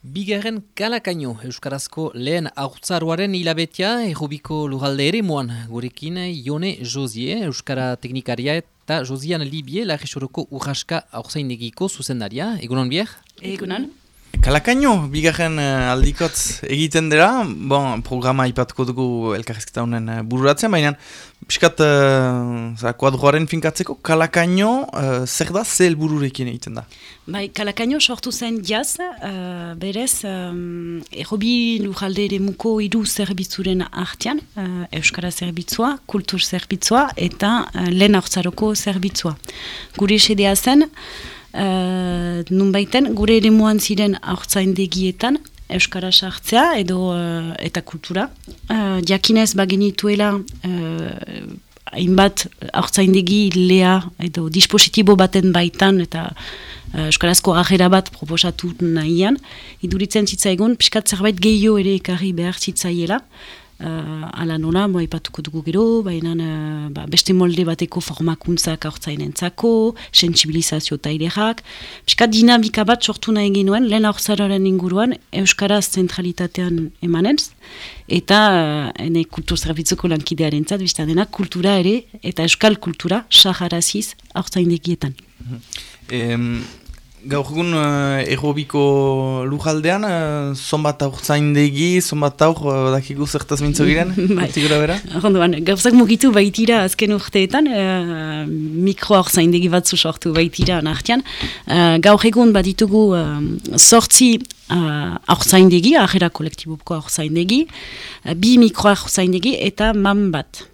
Bigarren kalakaino Euskarazko lehen aurtzaruaren hilabetia errobiko lugalde ere moan. Gurekin Ione Josie, Euskara teknikaria eta Josian Libie, lagesoroko urraska aurzainegiko zuzendaria. Egunon bier? Egunon. Kalakaino, bigarren uh, aldikotz egiten dira, bon, programa ipatuko dugu elkarrezketa honen uh, bururatzen, baina piskat uh, kuadroaren finkatzeko, kalakaino uh, zer da, zer helbururekin egiten da? Bai, kalakaino sortu zen jaz, uh, berez, um, errobi lujalde ere muko iru zerbitzuren artian, uh, Euskara zerbitzua, kultur zerbitzua eta uh, lehen hartzaroko zerbitzua. Gure esedea zen, Uh, nun baiten, gure ere ziren aurtzaindegietan, Euskara sartzea edo uh, eta kultura. Uh, jakinez bagenituela uh, hainbat aurtzaindegi lea edo dispositibo baten baitan eta uh, Euskarazko agera bat proposatu nahian. Iduritzen zitzaigun, piskat zerbait gehiago ere ekarri behar zitzaiela. Uh, ala nola, moa ipatuko dugu gero, baina uh, ba, beste molde bateko formakuntzak aurtzainentzako, sensibilizazio tailerak. Piska dinamika bat sortu nahi genuen, lehen aurzararen inguruan, Euskaraz zentralitatean emanez, eta uh, ene kultur zerbitzuko lankidearen zat, dena kultura ere, eta euskal kultura, saharaziz aurtzaindegietan. Mm Gaur egun uh, errobiko lujaldean, uh, zonbat aur zaindegi, zonbat aur uh, dakigu zertaz mintzo giren, bai. bera? Rondoan, gauzak mugitu baitira azken urteetan, uh, mikro aur zaindegi batzu sortu baitira nartian. Uh, gaur egun baditugu uh, sortzi uh, aur zaindegi, ahera kolektibuko aur zaindegi, uh, bi mikro aur zaindegi eta man bat.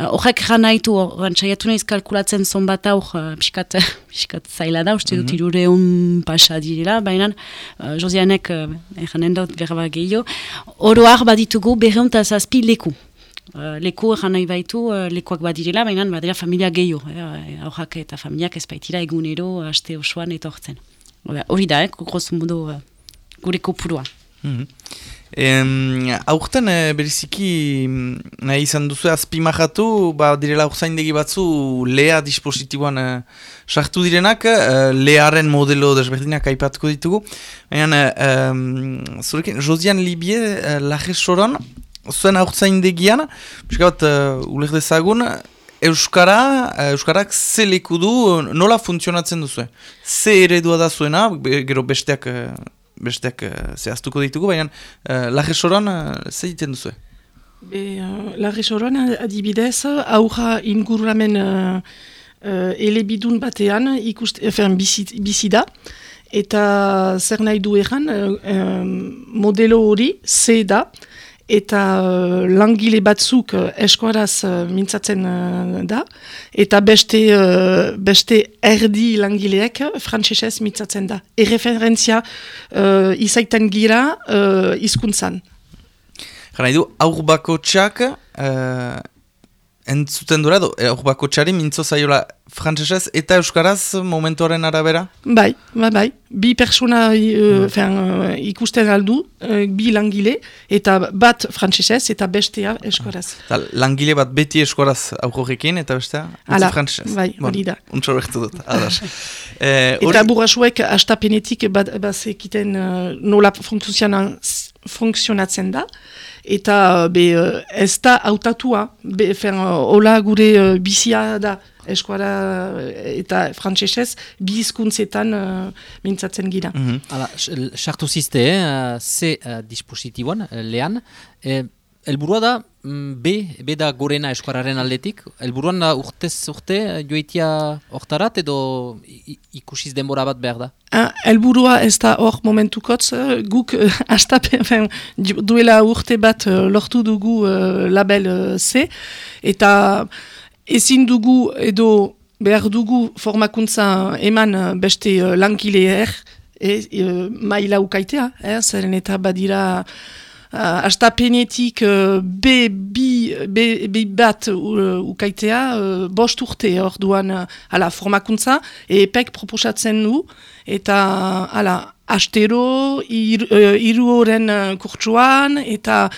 Horrek uh, haitu, saiatu nahiz kalkulatzen zon bat aur, uh, piskat, piskat zaila da, uste dut mm -hmm. pasa direla, baina uh, Josianek, uh, eranen dut berba gehiago, oroar baditugu berreunta zazpi leku. Uh, leku egan nahi baitu, uh, lekuak badirela, baina badira familia gehiago. Eh, aurrak eta familiak ez baitira egunero, aste osoan etortzen. Hori da, eh, grosso modo, uh, gure kopurua. Mm -hmm. Em, aurten e, beriziki mm, nahi izan duzu azpimahatu, ba, direla urzaindegi batzu lea dispositiboan e, sartu direnak, e, learen modelo desberdinak aipatuko ditugu. Baina, e, zurekin, Josian Libie, e, laje soron, zuen aurzaindegian, pixka bat, e, dezagun, Euskara, Euskarak ze leku du, nola funtzionatzen duzu? Ze eredua da zuena, gero besteak besteak uh, zehaztuko ditugu, baina uh, lage soron uh, ze ditzen duzu? Be, uh, lage soron adibidez, aurra inguramen uh, uh, elebidun batean ikust, efen, bizida, eta zer nahi du egan, modelo hori, ze da, eta uh, langile batzuk uh, eskuaraz uh, mintzatzen uh, da, eta beste, uh, beste erdi langileek frantzesez mintzatzen da. Erreferentzia uh, izaiten gira uh, izkuntzan. Gana du, aur bako txak, uh, entzuten dura, aur bako txari mintzo zaiola frantzesez eta euskaraz momentuaren arabera? Bai, bai, bai. Bi persona uh, mm. ikusten aldu, uh, bi langile, eta bat frantzesez eta bestea euskaraz. Ta, langile bat beti euskaraz aurrorekin eta bestea? Ala, bai, hori da. Untso dut, adas. eh, eta burrasuek astapenetik bat, bat zekiten uh, nola funtzionatzen da, eta be, ez da autatua, be, hola gure bizia da, eskuara eta frantsesez bi hizkuntzetan uh, mintzatzen gira. Mm -hmm. Hala, sartu ziste, eh, ze uh, dispositiboan, lehan, eh, Elburua da, B, B da gorena eskuararen aldetik. Elburuan da urtez urte joitia hortarat edo ikusiz denbora bat behar da? Ah, elburua ez da hor momentukotz, guk uh, duela urte bat uh, lortu dugu label C, eta ezin dugu edo behar dugu formakuntza eman beste lankileer e, uh, maila ukaitea, eh, zeren eta badira uh, astapenetik uh, B, B, bat uh, ukaitea uh, bost urte hor duan uh, ala, formakuntza e epek proposatzen du eta ala, astero ir, uh, horren uh, kurtsuan eta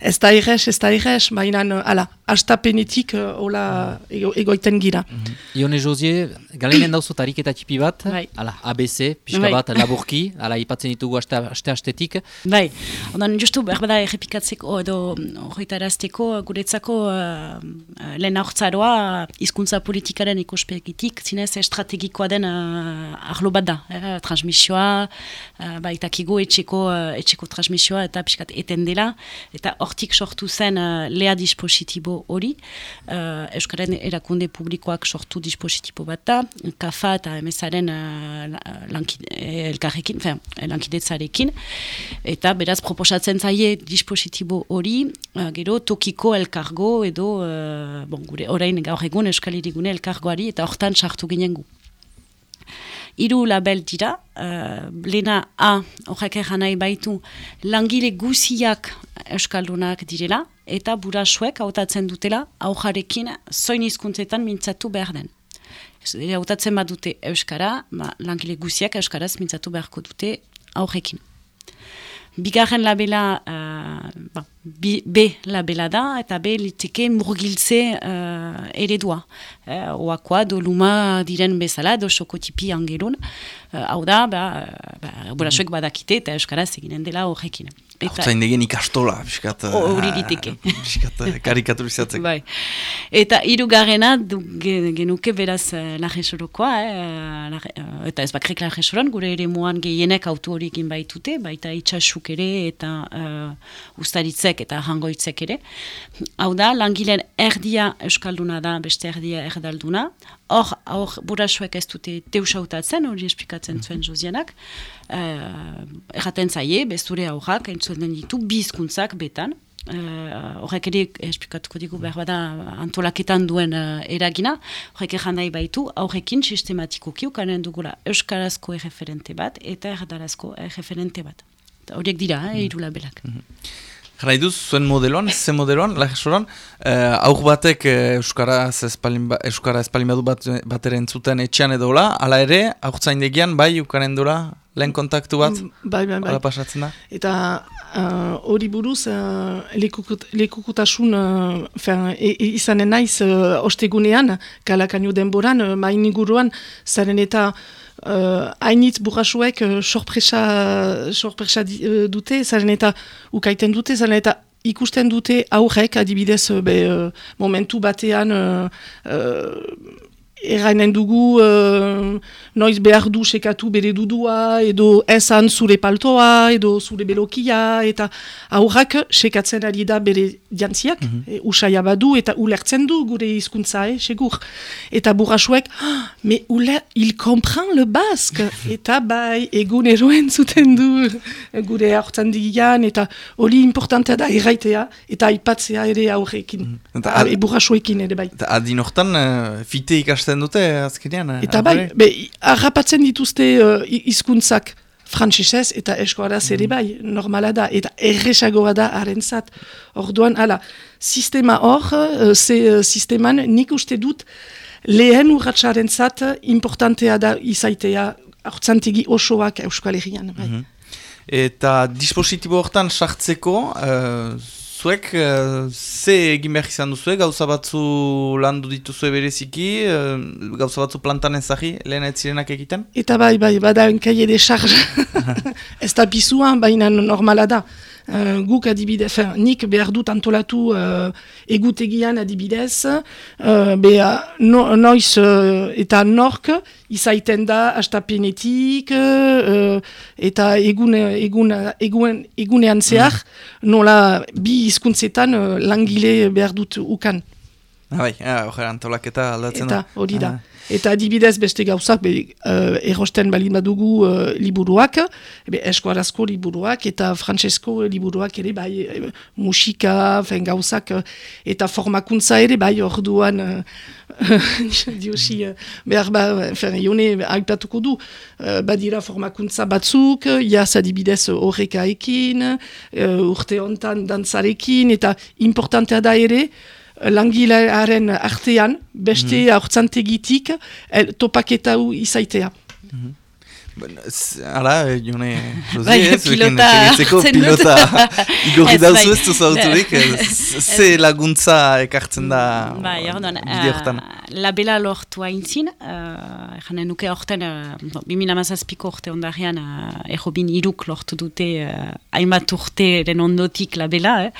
ez da irres, ez da irres, baina, ala, astapenetik, hola, ego, egoiten gira. Mm -hmm. Ione Josie, galenen dauzu tariketa tipi bat, bai. ala, ABC, pixka bai. bat, laburki, ala, ipatzen ditugu aste-astetik. Bai, ondan justu, berbada errepikatzeko, edo horretarazteko, guretzako uh, lehen aurtzaroa, hizkuntza politikaren ikuspegitik, zinez estrategikoa den uh, arlo bat da, eh, transmisioa, uh, baitakigu etxeko, uh, etxeko transmisioa eta pixkat eten dela, eta hortik sortu zen uh, lea dispositibo hori, uh, Euskaren erakunde publikoak sortu dispositibo bat da, kafa eta emezaren uh, elkarrekin, lankidetzarekin, eta beraz proposatzen zaie dispositibo hori, uh, gero tokiko elkargo edo, uh, bon, gure orain gaur egun Euskal Irigune elkargoari, eta hortan sartu ginen gu hiru label dira, uh, lena A, horrek nahi baitu, langile guziak euskaldunak direla, eta burasuek hautatzen dutela, aujarekin zoin izkuntzetan mintzatu behar den. Hautatzen bat dute euskara, ba, langile guziak euskaraz mintzatu beharko dute aurrekin. Bigarren labela, uh, ba, B labela da, eta B liteke murgiltze uh, eredua. Uh, oakoa, do luma diren bezala, do sokotipi angelun. Uh, hau da, ba, ba, burasuek badakite eta euskaraz eginen dela horrekin. Eta degen ikastola, biskat... Hori diteke. Biskat karikaturizatzeko. bai. Eta irugarrena genuke beraz lajesorokoa, eh, eta ez bakrek lajesoran, gure ere muan gehienek autu horikin baitute, baita itxasuk ere eta uh, ustaritzek eta hangoitzek ere. Hau da, langileen erdia euskalduna da, beste erdia erdalduna, Hor, hor, burasuek ez dute teusautatzen, hori esplikatzen zuen Josianak. Uh, erraten zaie, besture aurrak, entzuen den ditu, bizkuntzak betan. Uh, horrek ere esplikatuko digu behar bada antolaketan duen uh, eragina. Horrek erran nahi baitu, aurrekin sistematikoki ukanen dugula euskarazko erreferente bat eta erdarazko erreferente bat. Horiek dira, eh, mm. irulabelak. Mm -hmm. Jara iduz, zuen modeloan, ze modeloan, lagesoran, uh, auk batek uh, Euskara espalin, ba, Euskara espalin badu bat, bat ere entzuten etxean edo la, ala ere, auk zaindegian, bai, ukaren dura, lehen kontaktu bat, mm, bai, bai, bai. pasatzen da? Eta hori uh, buruz, uh, lekukutasun uh, e, e, izanen naiz uh, ostegunean, kalakaino denboran, uh, main inguruan, zaren eta uh, hainitz burrasuek uh, sorpresa, sorpresa uh, dute, zaren eta ukaiten dute, zaren eta ikusten dute aurrek adibidez be, momentu batean Errainen dugu, uh, noiz behar du sekatu bere dudua, edo esan zure paltoa, edo zure belokia, eta aurrak sekatzen ari da bere jantziak, mm -hmm. e, usaia badu, eta ulertzen du gure hizkuntza, eh, segur. Eta burrasuek, ah, me uler, il comprend le basque, eta bai, egun eroen zuten du gure aurtzen digian, eta hori importantea da erraitea, eta aipatzea ere aurrekin, mm -hmm. e, burrasuekin ere bai. Eta adin hortan, uh, fite ikasten dute azkenean? Eh, eta bai, be, harrapatzen dituzte uh, hizkuntzak frantzisez eta eskoaraz ere mm. bai, normala da, eta erresagoa da harentzat. Orduan, ala, sistema hor, uh, ze uh, sisteman, nik uste dut, lehen urratxaren zat, importantea da izaitea, hortzantegi osoak euskal herrian. Bai. Mm -hmm. Eta dispositibo hortan sartzeko, uh, zuek, uh, ze egin behar izan duzu, gauza batzu landu dituzu bereziki, uh, gauza batzu plantan ezagi, lehen ez zirenak egiten? Eta bai, bai, bada enkai de charge. ez da bizuan, baina normala da. Uh, guk adibidez, nik behar dut antolatu uh, egutegian adibidez, uh, beha, no, noiz uh, eta nork izaiten da astapenetik uh, eta egun, egun, egun, egunean zehar, mm. nola bi hizkuntzetan uh, langile behar dut ukan. Ah, bai, ah, antolaketa aldatzen da. Eta hori da. Ah. Eta adibidez beste gauzak, be, uh, errosten balin badugu uh, liburuak, be, eskuarazko liburuak eta frantsesko liburuak ere bai e, musika, fen gauzak, eta formakuntza ere bai orduan uh, diosi, uh, behar ba, fen, jone haipatuko du, uh, badira formakuntza batzuk, jas adibidez horrekaekin, uh, urte hontan dantzarekin, eta importantea da ere, langilearen artean, beste mm -hmm. aurtzantegitik, topaketa izaitea. Mm Hala, jone, Bai, Josi, ez, pilota pilota igorri dauzu ez duzauturik, ze laguntza ekartzen da Bai, orduan, bide hortan. uh, labela lortu haintzin, uh, janen nuke horten, uh, 2008ko orte ondarean, uh, errobin iruk lortu dute uh, hainbat urteren ondotik labela, eh?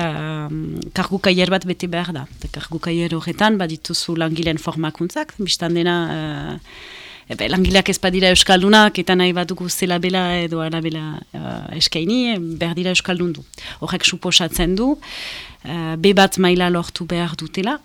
uh, kargu kaier bat bete behar da. Eta kargu kaier horretan, badituzu langileen formakuntzak, biztan dena, uh, Ebe, langileak ez badira euskaldunak eta nahi bat dugu zela bela edo arabela uh, eskaini, behar dira euskaldundu. Horrek suposatzen du, uh, B bat maila lortu behar dutela,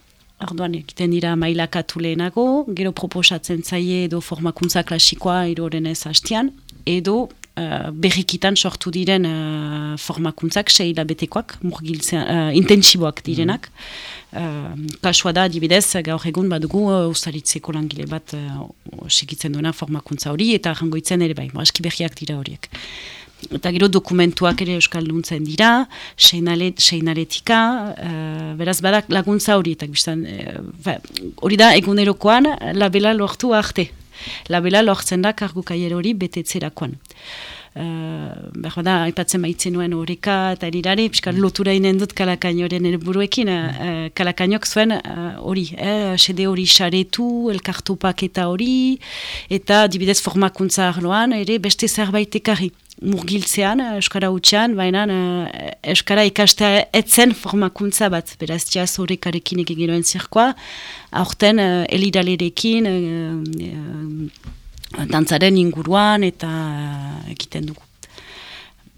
Orduan, egiten dira mailakatu lehenago, gero proposatzen zaie edo formakuntza klasikoa iroren ez hastian, edo uh, berrikitan sortu diren uh, formakuntzak sei hilabetekoak, murgiltzean, uh, intensiboak direnak. Uh, kasua da, adibidez, gaur egun badugu uh, ustaritzeko langile bat uh, segitzen duena formakuntza hori, eta jangoitzen ere bai, aski berriak dira horiek. Eta gero dokumentuak ere euskalduntzen dira, seinale, seinaretika, uh, beraz badak laguntza horiek, biztan, uh, hori da egunerokoan labela lortu arte. Labela lortzen da kargu kaier hori betetzerakoan. Uh, behar da, aipatzen baitzen nuen horreka eta erirari, piskat lotura inen dut kalakainoren helburuekin. Uh, kalakainok zuen uh, hori, eh, sede hori saretu, elkartopak eta hori, eta dibidez formakuntza arloan, ere beste zerbait ekarri murgiltzean, eh, Euskara utxean, baina uh, Euskara ikastea etzen formakuntza bat, beraz jaz horrekarekin egiroen zirkoa, aurten uh, elidalerekin, uh, uh, dantzaren inguruan eta uh, egiten dugu.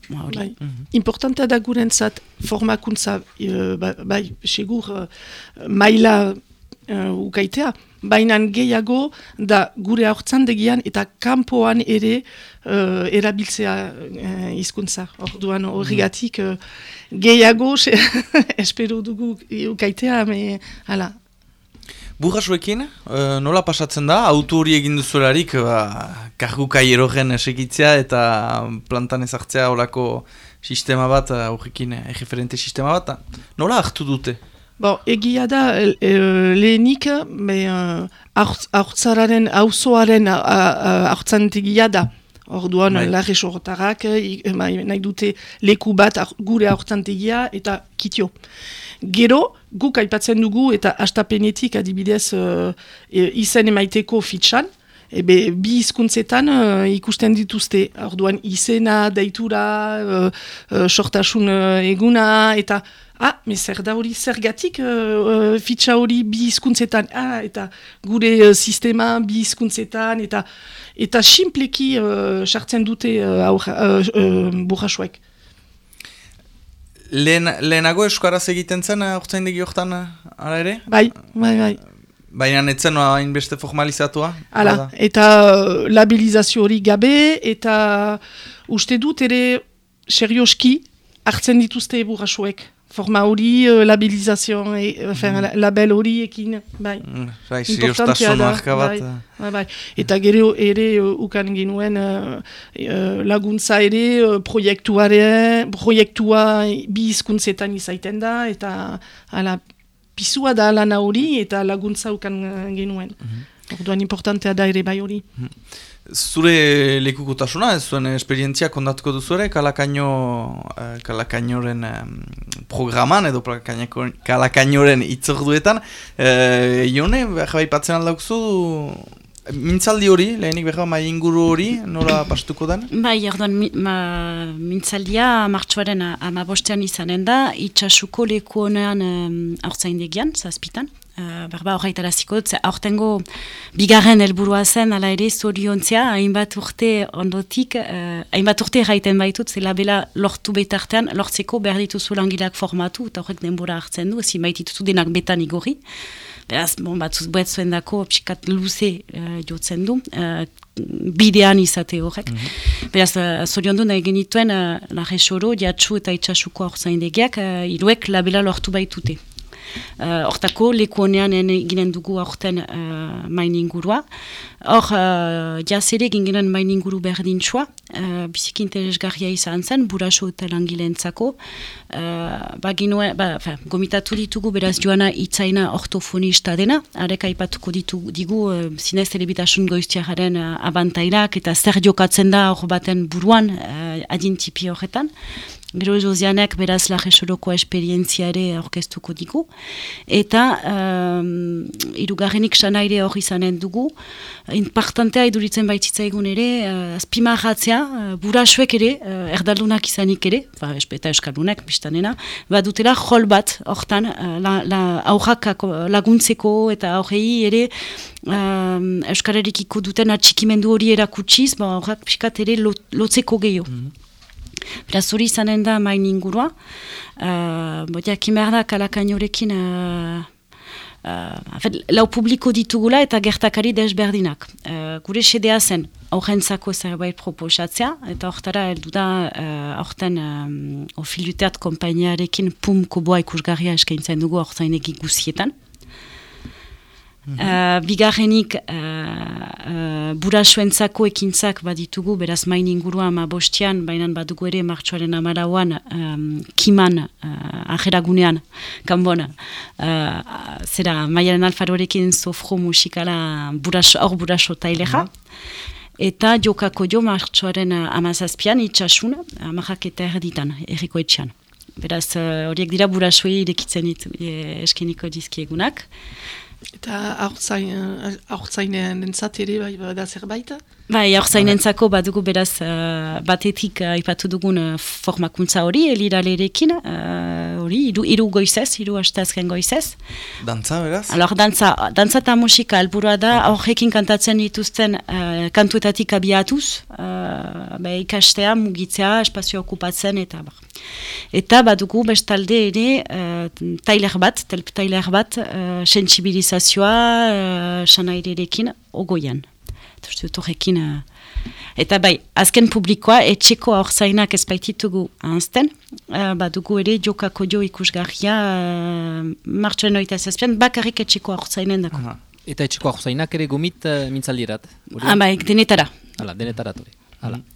Ba, hori. Bai. Importantea da gurentzat formakuntza, ba- bai, segur, uh, maila uh, ukaitea, baina gehiago da gure haurtzandegian eta kanpoan ere uh, erabiltzea uh, hizkuntza. Orduan horregatik uh, gehiago se- espero dugu ukaitea, me, hala, Burrasuekin, eh, nola pasatzen da, auto hori egin duzularik, ba, kargu kaierogen esekitzea eta plantan ezartzea olako sistema bat, eh, aurrekin eh, erreferente sistema bat, nola hartu dute? Bo, egia da, e, e, lehenik, be, uh, haurtzararen, hauzoaren haurtzantegia da. Orduan, Bai. bai. larre sortarak, nahi dute leku bat gure haurtzantegia eta kitio. Gero, guk aipatzen dugu eta astapenetik adibidez uh, izen emaiteko fitxan, Ebe, bi hizkuntzetan uh, ikusten dituzte, orduan izena, deitura, uh, sortasun eguna, eta ah, me zer da hori zergatik uh, fitxa hori bi hizkuntzetan, ah, eta gure sistema bi hizkuntzetan, eta eta simpleki sartzen dute uh, uh, burrasuek. Lehen, lehenago euskaraz egiten zen, urtzaindegi hortan, hala ere? Bai, bai, bai. Baina netzen hain beste formalizatua? Hala, eta labilizazio hori gabe, eta uste dut ere serioski hartzen dituzte burrasuek. Forma hori, uh, labilizazio, e, enfin, la- label hori ekin, bai. Mm, Bai, Importantea seriostasun da, marka bat. bai. eh. Bai, bai. Eta gero ere ukan genuen uh, laguntza ere uh, proiektuare, proiektua bi hizkuntzetan izaiten da, eta ala, pisua da lana hori eta laguntza ukan uh, genuen. Orduan importantea da ere bai hori. Zure lekukotasuna, ez zuen esperientzia kondatuko duzu ere, kalakaino, eh, kalakainoren programan edo kalakainoren itzorduetan. Eh, Ione, behar ipatzen aldaukzu, mintzaldi hori, lehenik behar mai inguru hori, nola pastuko den? Bai, orduan, mi, ma, mintzaldia martxoaren amabostean izanen da, itxasuko leku honean um, aurtzaindegian, zazpitan. Uh, berba horretaraziko dut, aurtengo bigarren helburua zen, ala ere zoriontzea, hainbat urte ondotik, uh, hainbat urte erraiten baitut, ze labela lortu betartean, lortzeko behar dituzu langileak formatu, eta horrek denbora hartzen du, ezin baitituzu denak betan igorri. Beraz, bon, batzuz boet zuen dako, psikat luze uh, jotzen du, uh, bidean izate horrek. Beraz, uh, zorion du nahi genituen, uh, Larre Soro, Diatxu eta Itxasuko aurzaindegiak, uh, iruek labela lortu baitute. Hortako, leku honean ginen dugu aurten uh, main ingurua. Hor, uh, jaz ere ginen main inguru berdin txua, uh, biziki interesgarria izan zen, buraso eta langileentzako. Uh, ba, ginue, ba, fa, gomitatu ditugu beraz joana itzaina ortofonista dena, arek aipatuko ditu, digu uh, zinez telebitasun goiztiagaren uh, abantairak eta zer jokatzen da hor baten buruan uh, adintipi horretan. Gero Josianek beraz lajesoroko esperientziare orkestuko digu. Eta um, irugarrenik sanaire hori izanen dugu. Importantea iduritzen baitzitza egun ere, uh, azpimarratzea, uh, burasuek ere, uh, erdaldunak izanik ere, ba, eta eskaldunak, biztanena, badutela jol bat, hortan, uh, la, la, laguntzeko eta aurrei ere, um, Euskararikiko duten atxikimendu hori erakutsiz, ba, aurrak piskat ere lotzeko gehiago. Mm -hmm. Beraz, hori izanen da main ingurua. Uh, Botia, kimerda kalakainorekin uh, uh, lau publiko ditugula eta gertakari desberdinak. Uh, gure sedea zen, aurrentzako zerbait proposatzea, eta hortara heldu da, uh, aurten um, ofiluteat kompainiarekin pum koboa ikusgarria eskaintzen dugu aurtainegi guzietan. Uh, bigarrenik uh, uh, burasuentzako ekintzak baditugu, beraz main ingurua ama bostian, baina badugu ere martxoaren amarauan um, kiman uh, ajeragunean, kanbona, uh, zera maialen alfarorekin sofro musikala buraso, hor buraso taileja, eta jokako jo martxoaren amazazpian itxasun, amajak eta erditan, erriko etxean. Beraz, horiek dira burasuei irekitzen eskeniko dizkiegunak. Eta aurtzainean entzat ere bai da zerbait? Bai, aurtzainen zako badugu beraz uh, batetik uh, ipatu dugun uh, formakuntza hori, eliralerekin, hori, uh, iru, iru goizez, iru hastazken goizez. Dantza, beraz? Alor, dantza, dantza eta musika, alburua da, horrekin kantatzen dituzten uh, kantuetatik abiatuz, uh, ba, ikastea, mugitzea, espazio okupatzen, eta bar. Eta badugu bestalde ere uh, tailer bat, telp tailer bat, uh, sensibilizazioa, uh, sanairerekin, ogoian. Eta eta bai, azken publikoa, etxeko aurzainak ez baititugu anzten, uh, badugu ere jokako jo ikusgarria uh, martxoen oita zazpian, bakarrik etxeko aurzainen dako. Eta etxeko aurzainak ere gomit uh, mintzaldirat? Ah, bai, denetara. Hala, denetara, hala. Mm.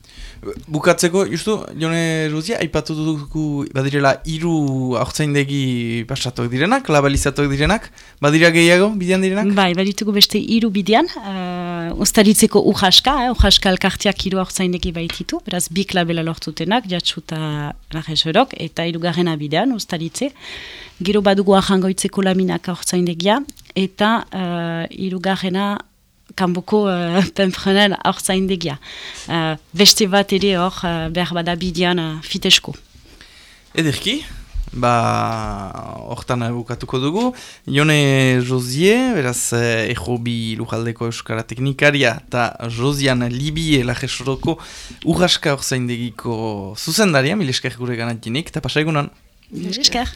Bukatzeko, justu, Jone Ruzia, aipatu dugu badirela hiru aurtzaindegi pasatuak direnak, labalizatuak direnak, badira gehiago bidean direnak? Bai, baditugu beste hiru bidean, uh, ustaritzeko uhaska, eh, uhaska elkartiak hiru aurtzaindegi baititu, beraz bik labela lortutenak, jatsuta lajesorok, eta hirugarrena bidean, ustaritze. Gero badugu ahangoitzeko laminak aurtzaindegia, eta uh, hirugarrena kanboko uh, penfrenel hor zaindegia. Uh, beste bat ere hor uh, behar bada bidean uh, fitesko. Ederki, ba hortan bukatuko dugu. Jone Josie, beraz ejo bi lujaldeko euskara teknikaria eta Josian Libie lajesoroko urraska hor zaindegiko zuzendaria, mileskar gure ganatinik, eta pasa egunan. Mileskar.